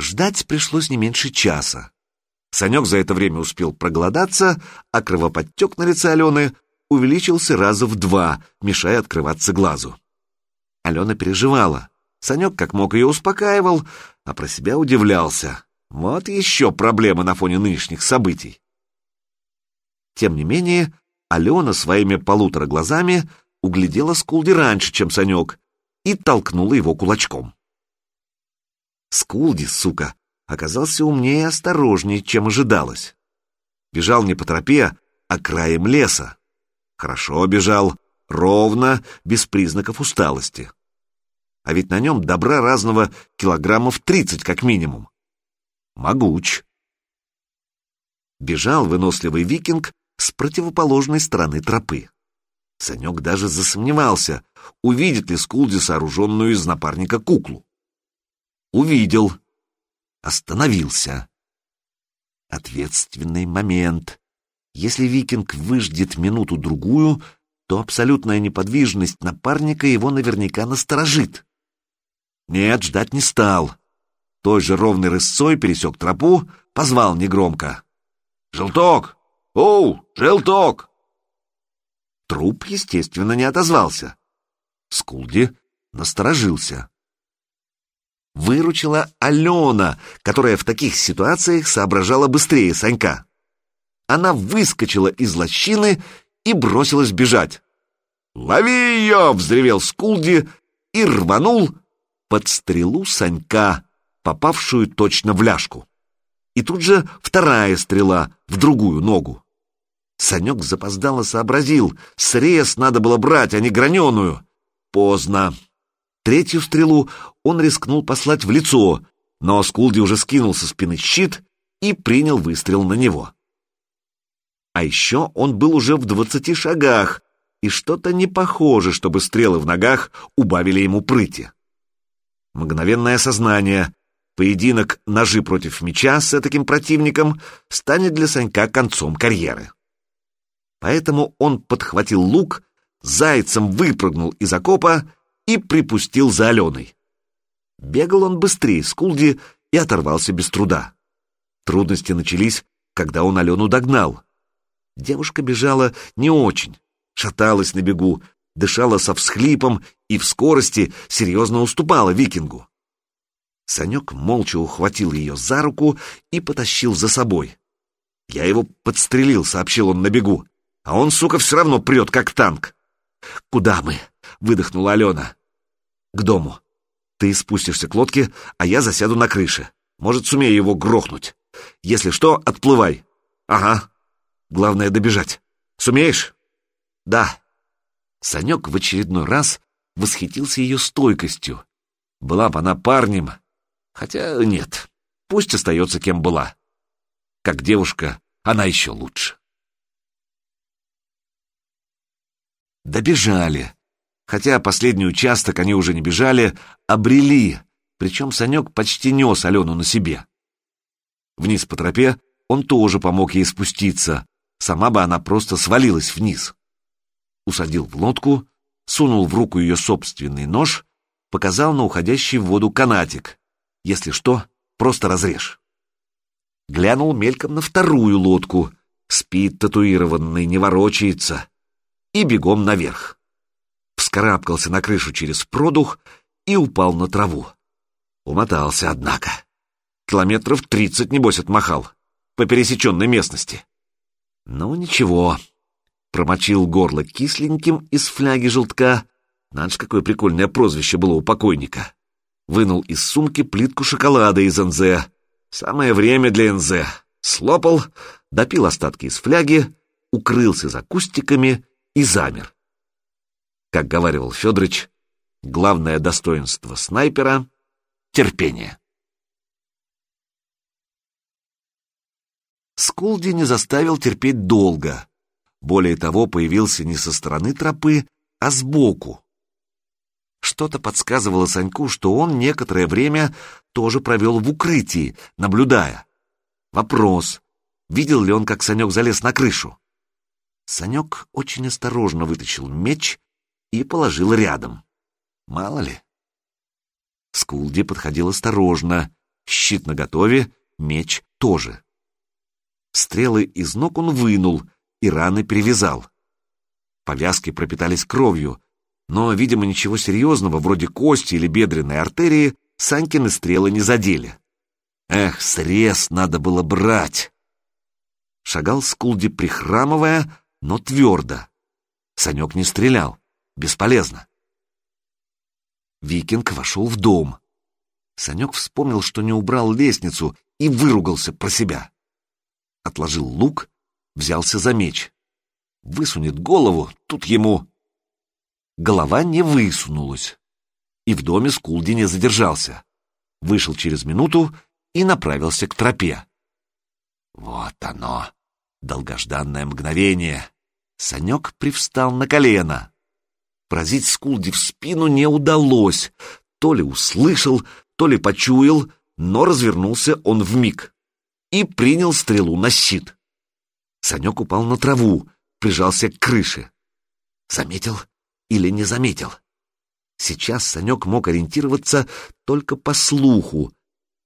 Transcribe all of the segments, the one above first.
Ждать пришлось не меньше часа. Санек за это время успел проголодаться, а кровоподтек на лице Алены увеличился раза в два, мешая открываться глазу. Алена переживала. Санек как мог ее успокаивал, а про себя удивлялся. Вот еще проблема на фоне нынешних событий. Тем не менее, Алена своими полутора глазами углядела Скулди раньше, чем Санек, и толкнула его кулачком. Скулди, сука, оказался умнее и осторожнее, чем ожидалось. Бежал не по тропе, а краем леса. Хорошо бежал, ровно, без признаков усталости. А ведь на нем добра разного килограммов тридцать как минимум. Могуч. Бежал выносливый викинг с противоположной стороны тропы. Санек даже засомневался, увидит ли Скулди сооруженную из напарника куклу. Увидел. Остановился. Ответственный момент. Если викинг выждет минуту-другую, то абсолютная неподвижность напарника его наверняка насторожит. Нет, ждать не стал. Той же ровной рысцой пересек тропу, позвал негромко. «Желток! Оу, желток!» Труп, естественно, не отозвался. Скулди насторожился выручила Алена, которая в таких ситуациях соображала быстрее Санька. Она выскочила из лощины и бросилась бежать. «Лови ее!» — взревел Скулди и рванул под стрелу Санька, попавшую точно в ляжку. И тут же вторая стрела в другую ногу. Санек запоздало сообразил, срез надо было брать, а не граненую. Поздно. Третью стрелу он рискнул послать в лицо, но Скулди уже скинул со спины щит и принял выстрел на него. А еще он был уже в двадцати шагах, и что-то не похоже, чтобы стрелы в ногах убавили ему прыти. Мгновенное сознание, поединок ножи против меча с таким противником станет для Санька концом карьеры. Поэтому он подхватил лук, зайцем выпрыгнул из окопа и припустил за Аленой. Бегал он быстрее Скулди и оторвался без труда. Трудности начались, когда он Алену догнал. Девушка бежала не очень, шаталась на бегу, дышала со всхлипом и в скорости серьезно уступала викингу. Санек молча ухватил ее за руку и потащил за собой. «Я его подстрелил», — сообщил он на бегу, «а он, сука, все равно прет, как танк». «Куда мы?» — выдохнула Алена. «К дому. Ты спустишься к лодке, а я засяду на крыше. Может, сумею его грохнуть. Если что, отплывай. Ага. Главное добежать. Сумеешь? Да. Санек в очередной раз восхитился ее стойкостью. Была бы она парнем. Хотя нет, пусть остается кем была. Как девушка, она еще лучше. Добежали. Хотя последний участок они уже не бежали, обрели, причем Санек почти нес Алену на себе. Вниз по тропе он тоже помог ей спуститься, сама бы она просто свалилась вниз. Усадил в лодку, сунул в руку ее собственный нож, показал на уходящий в воду канатик. Если что, просто разрежь. Глянул мельком на вторую лодку, спит татуированный, не ворочается, и бегом наверх вскарабкался на крышу через продух и упал на траву. Умотался, однако. Километров тридцать, небось, отмахал. По пересеченной местности. Ну, ничего. Промочил горло кисленьким из фляги желтка. Надо какое прикольное прозвище было у покойника. Вынул из сумки плитку шоколада из НЗ. Самое время для НЗ. Слопал, допил остатки из фляги, укрылся за кустиками и замер. Как говаривал Федорович, главное достоинство снайпера — терпение. Скулди не заставил терпеть долго. Более того, появился не со стороны тропы, а сбоку. Что-то подсказывало Саньку, что он некоторое время тоже провел в укрытии, наблюдая. Вопрос, видел ли он, как Санек залез на крышу? Санек очень осторожно вытащил меч и положил рядом. Мало ли. Скулди подходил осторожно, щит наготове, меч тоже. Стрелы из ног он вынул и раны перевязал. Повязки пропитались кровью, но, видимо, ничего серьезного, вроде кости или бедренной артерии, Санькины стрелы не задели. Эх, срез надо было брать! Шагал Скулди прихрамывая, но твердо. Санек не стрелял. Бесполезно. Викинг вошел в дом. Санек вспомнил, что не убрал лестницу, и выругался про себя. Отложил лук, взялся за меч. Высунет голову, тут ему... Голова не высунулась. И в доме Скулди не задержался. Вышел через минуту и направился к тропе. Вот оно, долгожданное мгновение. Санек привстал на колено. Поразить Скулди в спину не удалось. То ли услышал, то ли почуял, но развернулся он вмиг и принял стрелу на щит. Санек упал на траву, прижался к крыше. Заметил или не заметил? Сейчас Санек мог ориентироваться только по слуху,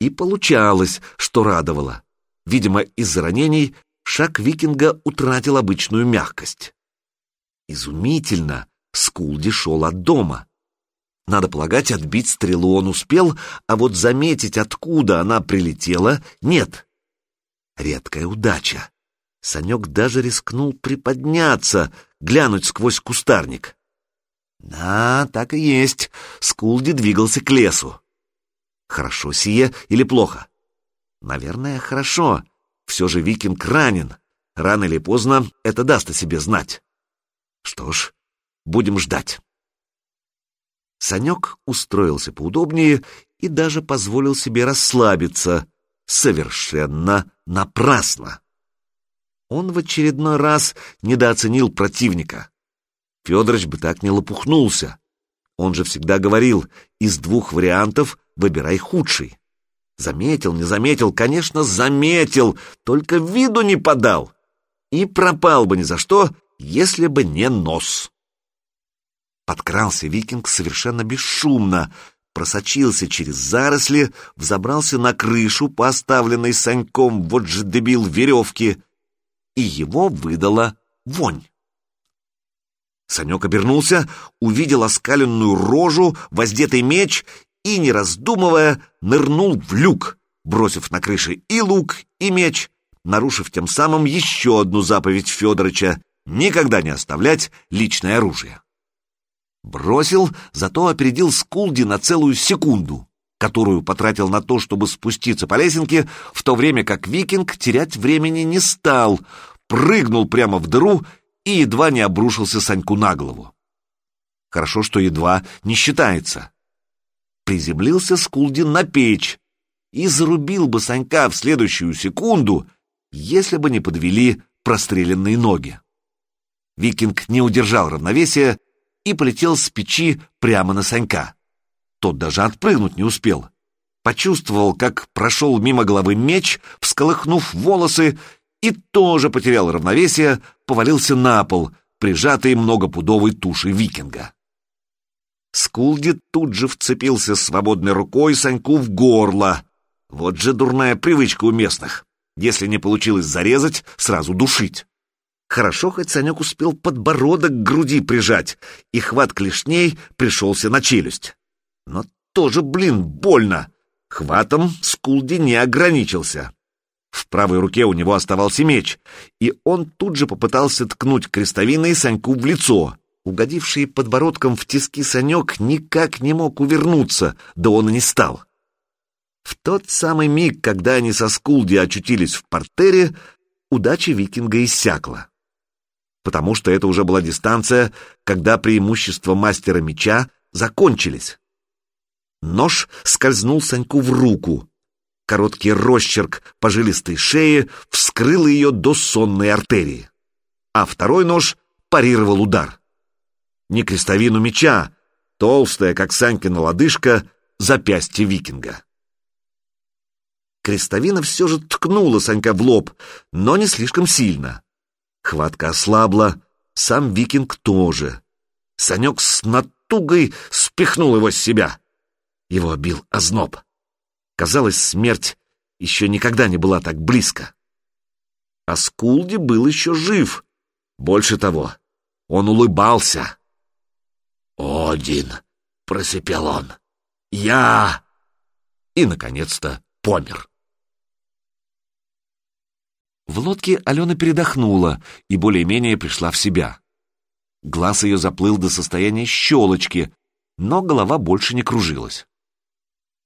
и получалось, что радовало. Видимо, из-за ранений шаг викинга утратил обычную мягкость. Изумительно, Скулди шел от дома. Надо полагать, отбить стрелу он успел, а вот заметить, откуда она прилетела, нет. Редкая удача. Санек даже рискнул приподняться, глянуть сквозь кустарник. Да, так и есть. Скулди двигался к лесу. Хорошо сие или плохо? Наверное, хорошо. Все же викинг ранен. Рано или поздно это даст о себе знать. Что ж, будем ждать. Санек устроился поудобнее и даже позволил себе расслабиться. Совершенно напрасно. Он в очередной раз недооценил противника. Федорович бы так не лопухнулся. Он же всегда говорил, из двух вариантов выбирай худший. Заметил, не заметил, конечно, заметил, только виду не подал. И пропал бы ни за что, если бы не нос. Подкрался викинг совершенно бесшумно, просочился через заросли, взобрался на крышу, поставленной Саньком, вот же дебил, веревки, и его выдала вонь. Санек обернулся, увидел оскаленную рожу, воздетый меч и, не раздумывая, нырнул в люк, бросив на крыше и лук, и меч, нарушив тем самым еще одну заповедь Федорыча — никогда не оставлять личное оружие. Бросил, зато опередил Скулди на целую секунду, которую потратил на то, чтобы спуститься по лесенке, в то время как викинг терять времени не стал, прыгнул прямо в дыру и едва не обрушился Саньку на голову. Хорошо, что едва не считается. Приземлился Скулди на печь и зарубил бы Санька в следующую секунду, если бы не подвели простреленные ноги. Викинг не удержал равновесия и полетел с печи прямо на Санька. Тот даже отпрыгнуть не успел. Почувствовал, как прошел мимо головы меч, всколыхнув волосы, и тоже потерял равновесие, повалился на пол, прижатый многопудовой тушей викинга. Скулди тут же вцепился свободной рукой Саньку в горло. Вот же дурная привычка у местных. Если не получилось зарезать, сразу душить. Хорошо, хоть Санек успел подбородок к груди прижать, и хват клешней пришелся на челюсть. Но тоже, блин, больно. Хватом Скулди не ограничился. В правой руке у него оставался меч, и он тут же попытался ткнуть крестовиной Саньку в лицо. Угодивший подбородком в тиски Санек никак не мог увернуться, да он и не стал. В тот самый миг, когда они со Скулди очутились в портере, удача викинга иссякла потому что это уже была дистанция, когда преимущества мастера меча закончились. Нож скользнул Саньку в руку. Короткий росчерк по жилистой шее вскрыл ее до сонной артерии. А второй нож парировал удар. Не крестовину меча, толстая, как Санькина лодыжка, запястье викинга. Крестовина все же ткнула Санька в лоб, но не слишком сильно. Хватка ослабла, сам викинг тоже. Санек с натугой спихнул его с себя. Его бил озноб. Казалось, смерть еще никогда не была так близко. А Скулди был еще жив. Больше того, он улыбался. «Один!» — просипел он. «Я!» И, наконец-то, помер. В лодке Алена передохнула и более-менее пришла в себя. Глаз ее заплыл до состояния щелочки, но голова больше не кружилась.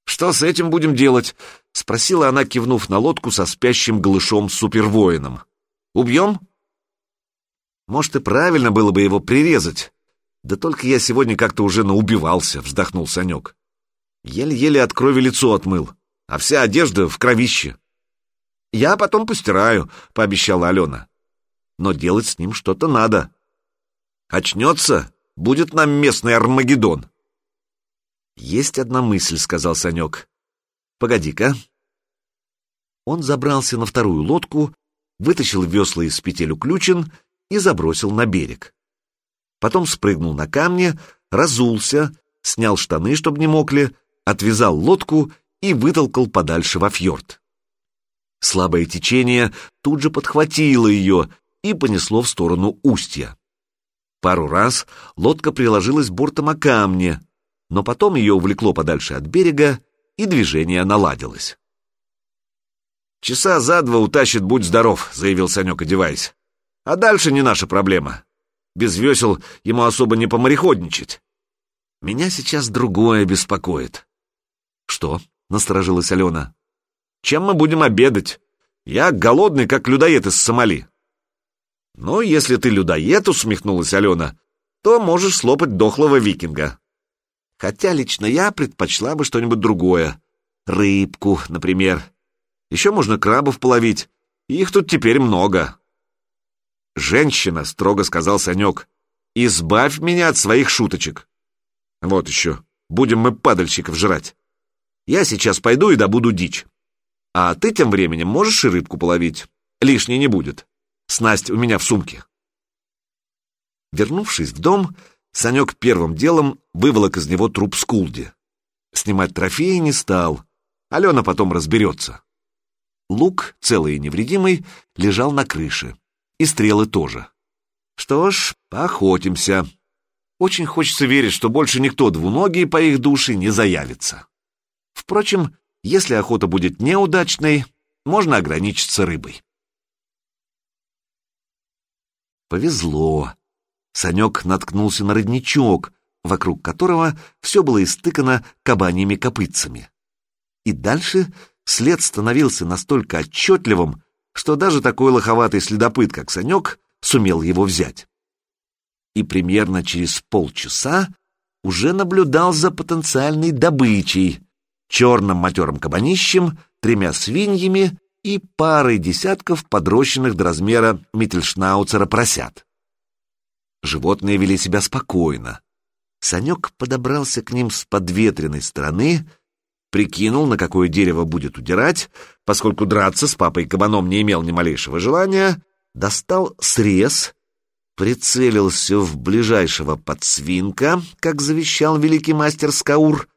«Что с этим будем делать?» — спросила она, кивнув на лодку со спящим голышом супервоином. «Убьем?» «Может, и правильно было бы его прирезать. Да только я сегодня как-то уже наубивался», — вздохнул Санек. «Еле-еле от крови лицо отмыл, а вся одежда в кровище». «Я потом постираю», — пообещала Алена. «Но делать с ним что-то надо. Очнется, будет нам местный Армагеддон». «Есть одна мысль», — сказал Санек. «Погоди-ка». Он забрался на вторую лодку, вытащил весла из петель уключен и забросил на берег. Потом спрыгнул на камни, разулся, снял штаны, чтобы не мокли, отвязал лодку и вытолкал подальше во фьорд. Слабое течение тут же подхватило ее и понесло в сторону устья. Пару раз лодка приложилась бортом о камне, но потом ее увлекло подальше от берега, и движение наладилось. «Часа за два утащит, будь здоров», — заявил Санек, одеваясь. «А дальше не наша проблема. Без весел ему особо не помореходничать. Меня сейчас другое беспокоит». «Что?» — насторожилась Алена. «Чем мы будем обедать? Я голодный, как людоед из Сомали». «Ну, если ты людоед», — усмехнулась Алена, — «то можешь слопать дохлого викинга. Хотя лично я предпочла бы что-нибудь другое. Рыбку, например. Еще можно крабов половить. Их тут теперь много. «Женщина», — строго сказал Санек, — «избавь меня от своих шуточек». Вот еще, будем мы падальщиков жрать. Я сейчас пойду и добуду дичь. А ты тем временем можешь и рыбку половить. Лишней не будет. Снасть у меня в сумке. Вернувшись в дом, Санек первым делом выволок из него труп Скулди. Снимать трофеи не стал. Алена потом разберется. Лук, целый и невредимый, лежал на крыше. И стрелы тоже. Что ж, поохотимся. Очень хочется верить, что больше никто двуногий по их душе не заявится. Впрочем, если охота будет неудачной, можно ограничиться рыбой. Повезло. Санек наткнулся на родничок, вокруг которого все было истыкано кабаньими копытцами. И дальше след становился настолько отчетливым, что даже такой лоховатый следопыт, как Санек, сумел его взять. И примерно через полчаса уже наблюдал за потенциальной добычей, черным матерым кабанищем, тремя свиньями и парой десятков подрощенных до размера Миттельшнауцера поросят. Животные вели себя спокойно. Санек подобрался к ним с подветренной стороны, прикинул, на какое дерево будет удирать, поскольку драться с папой-кабаном не имел ни малейшего желания, достал срез, прицелился в ближайшего подсвинка, как завещал великий мастер Скаур,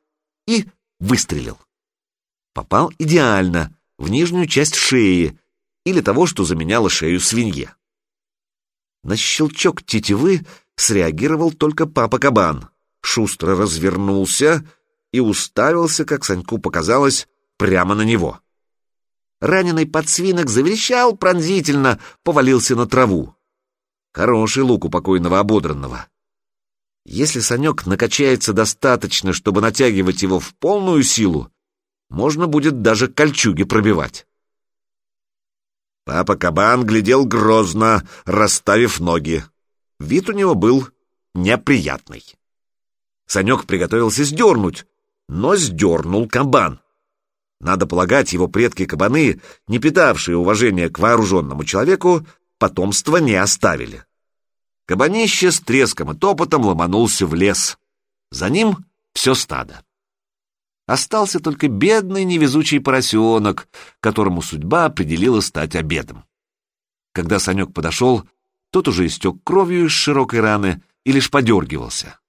и выстрелил. Попал идеально, в нижнюю часть шеи, или того, что заменяло шею свинье. На щелчок тетивы среагировал только папа-кабан, шустро развернулся и уставился, как Саньку показалось, прямо на него. Раненый подсвинок заверещал пронзительно, повалился на траву. Хороший лук у покойного ободранного. Если Санек накачается достаточно, чтобы натягивать его в полную силу, можно будет даже кольчуги пробивать. Папа Кабан глядел грозно, расставив ноги. Вид у него был неприятный. Санек приготовился сдернуть, но сдернул кабан. Надо полагать, его предки-кабаны, не питавшие уважения к вооруженному человеку, потомства не оставили. Кабанище с треском и топотом ломанулся в лес. За ним все стадо. Остался только бедный невезучий поросенок, которому судьба определила стать обедом. Когда Санек подошел, тот уже истек кровью из широкой раны и лишь подергивался.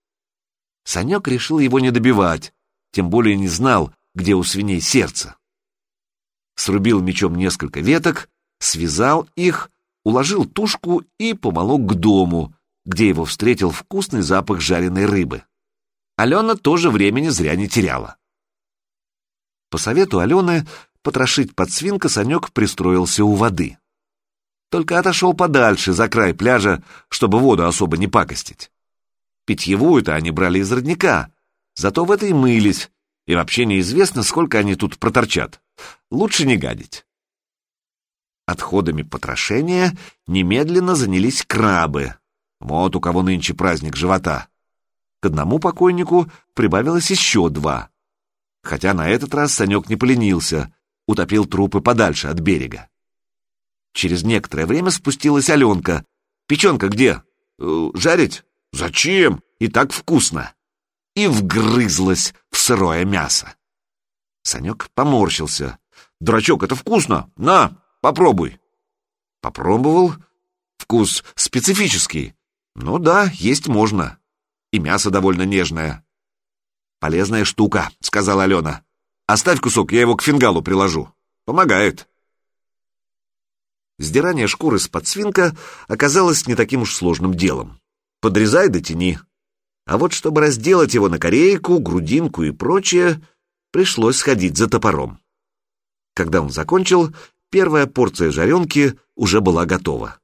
Санек решил его не добивать, тем более не знал, где у свиней сердце. срубил мечом несколько веток, связал их, уложил тушку и помолок к дому, где его встретил вкусный запах жареной рыбы. Алена тоже времени зря не теряла. По совету Алены потрошить подсвинка Санек пристроился у воды. Только отошел подальше, за край пляжа, чтобы воду особо не пакостить. Питьевую-то они брали из родника, зато в этой мылись, и вообще неизвестно, сколько они тут проторчат. Лучше не гадить. Отходами потрошения немедленно занялись крабы. Вот у кого нынче праздник живота. К одному покойнику прибавилось еще два. Хотя на этот раз Санек не поленился, утопил трупы подальше от берега. Через некоторое время спустилась Аленка. «Печенка где?» «Э, «Жарить?» «Зачем? И так вкусно!» И вгрызлась в сырое мясо. Санек поморщился. «Дурачок, это вкусно! На, попробуй!» Попробовал. Вкус специфический. Ну да, есть можно. И мясо довольно нежное. «Полезная штука», — сказала Алена. «Оставь кусок, я его к фингалу приложу. Помогает». Сдирание шкуры с подсвинка оказалось не таким уж сложным делом. Подрезай да тяни. А вот чтобы разделать его на корейку, грудинку и прочее, пришлось сходить за топором. Когда он закончил, первая порция жаренки уже была готова.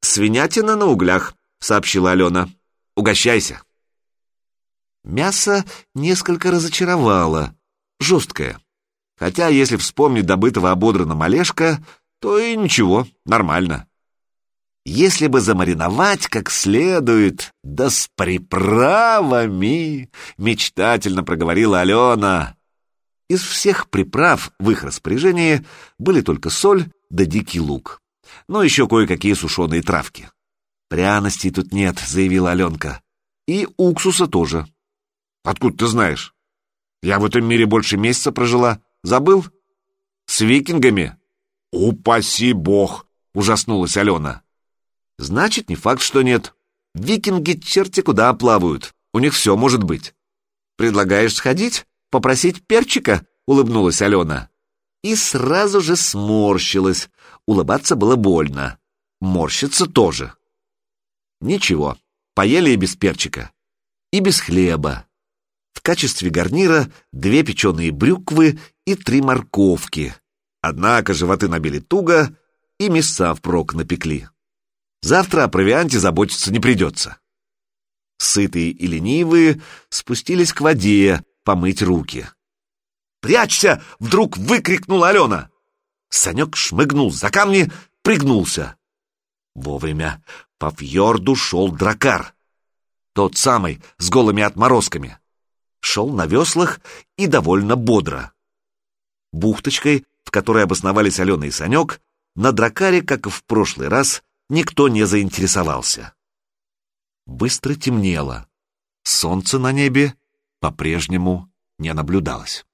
«Свинятина на углях», — сообщила Алена. «Угощайся». Мясо несколько разочаровало, жесткое. Хотя, если вспомнить добытого ободранного Олежка, то и ничего, нормально. Если бы замариновать как следует, да с приправами, мечтательно проговорила Алена. Из всех приправ в их распоряжении были только соль да дикий лук. Ну, еще кое-какие сушеные травки. «Пряностей тут нет», — заявила Аленка. «И уксуса тоже». «Откуда ты знаешь? Я в этом мире больше месяца прожила. Забыл? С викингами?» «Упаси бог!» — ужаснулась Алена. «Значит, не факт, что нет. Викинги черти куда плавают. У них все может быть. Предлагаешь сходить? Попросить перчика?» — улыбнулась Алена. И сразу же сморщилась. Улыбаться было больно. Морщиться тоже. Ничего, поели и без перчика. И без хлеба. В качестве гарнира две печеные брюквы и три морковки. Однако животы набили туго и мяса впрок напекли. Завтра о провианте заботиться не придется. Сытые и ленивые спустились к воде помыть руки. «Прячься!» — вдруг выкрикнула Алена. Санек шмыгнул за камни, пригнулся. Вовремя по фьорду шел дракар. Тот самый, с голыми отморозками. Шел на веслах и довольно бодро. Бухточкой в которой обосновались Алена и Санек, на дракаре, как и в прошлый раз, никто не заинтересовался. Быстро темнело. Солнце на небе по-прежнему не наблюдалось.